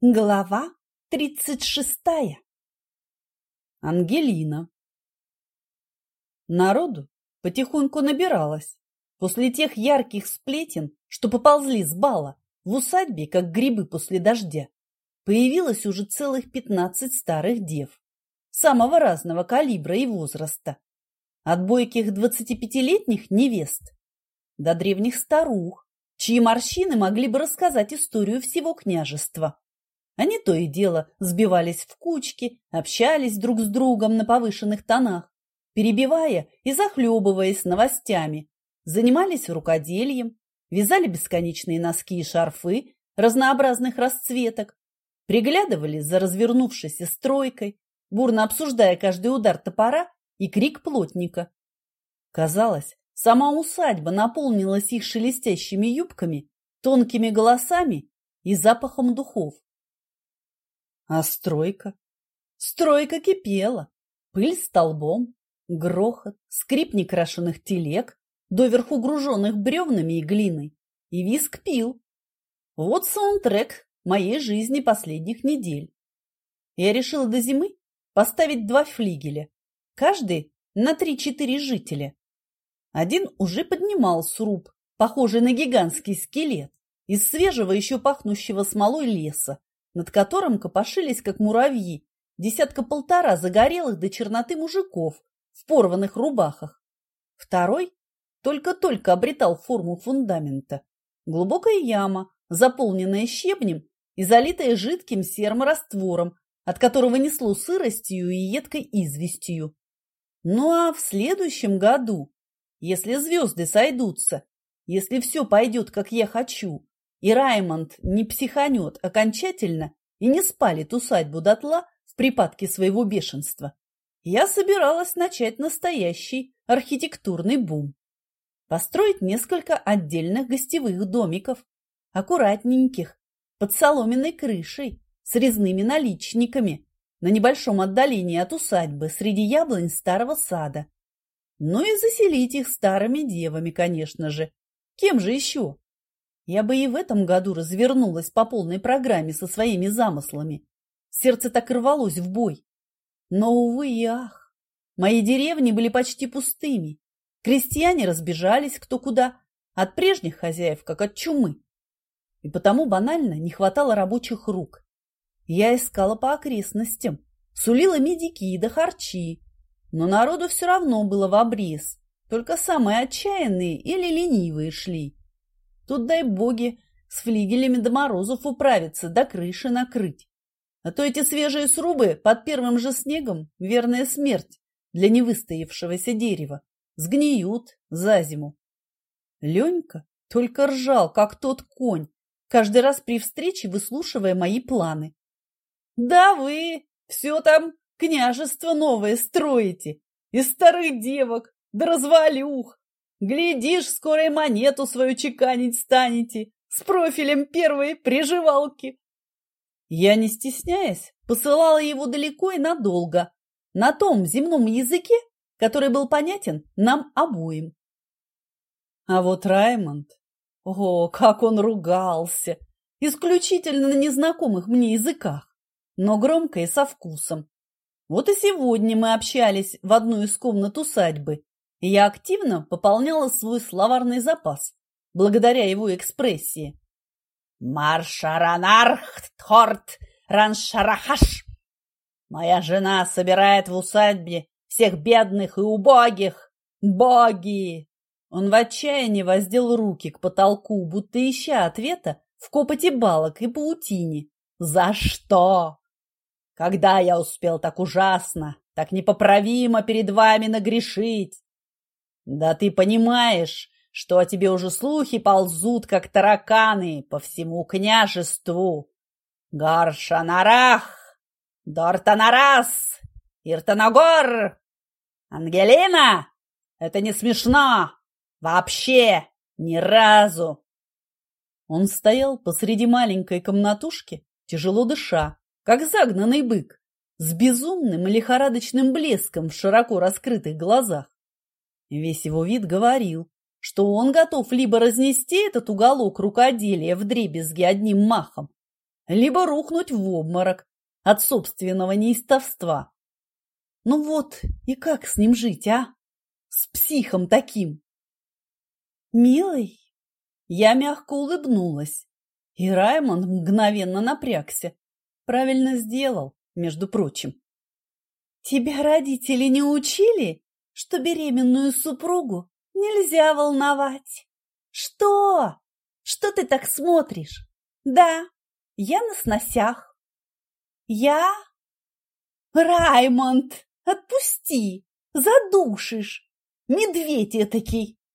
Глава тридцать шестая. Ангелина. Народу потихоньку набиралось. После тех ярких сплетен, что поползли с бала, в усадьбе, как грибы после дождя, появилось уже целых пятнадцать старых дев, самого разного калибра и возраста. От бойких двадцатипятилетних невест до древних старух, чьи морщины могли бы рассказать историю всего княжества. Они то и дело сбивались в кучки, общались друг с другом на повышенных тонах, перебивая и захлебываясь новостями, занимались рукоделием, вязали бесконечные носки и шарфы разнообразных расцветок, приглядывали за развернувшейся стройкой, бурно обсуждая каждый удар топора и крик плотника. Казалось, сама усадьба наполнилась их шелестящими юбками, тонкими голосами и запахом духов. А стройка? Стройка кипела. Пыль столбом, грохот, скрип некрашенных телег, доверху груженных бревнами и глиной, и виск пил. Вот саундтрек моей жизни последних недель. Я решила до зимы поставить два флигеля, каждый на три-четыре жителя. Один уже поднимал сруб, похожий на гигантский скелет, из свежего еще пахнущего смолой леса, над которым копошились, как муравьи, десятка-полтора загорелых до черноты мужиков в порванных рубахах. Второй только-только обретал форму фундамента. Глубокая яма, заполненная щебнем и залитая жидким серым раствором, от которого несло сыростью и едкой известью. Ну а в следующем году, если звезды сойдутся, если все пойдет, как я хочу, и Раймонд не психанет окончательно и не спалит усадьбу дотла в припадке своего бешенства, я собиралась начать настоящий архитектурный бум. Построить несколько отдельных гостевых домиков, аккуратненьких, под соломенной крышей, с резными наличниками, на небольшом отдалении от усадьбы среди яблонь старого сада. Ну и заселить их старыми девами, конечно же. Кем же еще? Я бы и в этом году развернулась по полной программе со своими замыслами. Сердце так рвалось в бой. Но, увы и ах, мои деревни были почти пустыми. Крестьяне разбежались кто куда, от прежних хозяев, как от чумы. И потому банально не хватало рабочих рук. Я искала по окрестностям, сулила медики да харчи, но народу все равно было в обрез, только самые отчаянные или ленивые шли. Тут, дай боги, с флигелями до морозов управиться, до крыши накрыть. А то эти свежие срубы под первым же снегом – верная смерть для невыстоявшегося дерева. Сгниют за зиму. Ленька только ржал, как тот конь, каждый раз при встрече выслушивая мои планы. «Да вы все там княжество новое строите, из старых девок, да развалюх, Глядишь, скоро и монету свою чеканить станете с профилем первой приживалки. Я, не стесняясь, посылала его далеко и надолго, на том земном языке, который был понятен нам обоим. А вот Раймонд, о, как он ругался, исключительно на незнакомых мне языках, но громко и со вкусом. Вот и сегодня мы общались в одну из комнат усадьбы, я активно пополняла свой словарный запас благодаря его экспрессии. «Маршаранархтхорт раншарахаш!» Моя жена собирает в усадьбе всех бедных и убогих. Боги! Он в отчаянии воздел руки к потолку, будто ища ответа в копоте балок и паутине. За что? Когда я успел так ужасно, так непоправимо перед вами нагрешить? Да ты понимаешь, что о тебе уже слухи ползут, как тараканы, по всему княжеству. Гаршанарах, Дортанарас, Иртанагор, Ангелина! Это не смешно! Вообще! Ни разу!» Он стоял посреди маленькой комнатушки, тяжело дыша, как загнанный бык, с безумным лихорадочным блеском в широко раскрытых глазах. Весь его вид говорил, что он готов либо разнести этот уголок рукоделия в дребезги одним махом, либо рухнуть в обморок от собственного неистовства. Ну вот, и как с ним жить, а? С психом таким. Милый, я мягко улыбнулась, и Раймонд мгновенно напрягся. Правильно сделал, между прочим. Тебя родители не учили, что беременную супругу нельзя волновать? Что? Что ты так смотришь? Да, я на сносях. Я? Раймонд, отпусти, задушишь. Медведь этакий.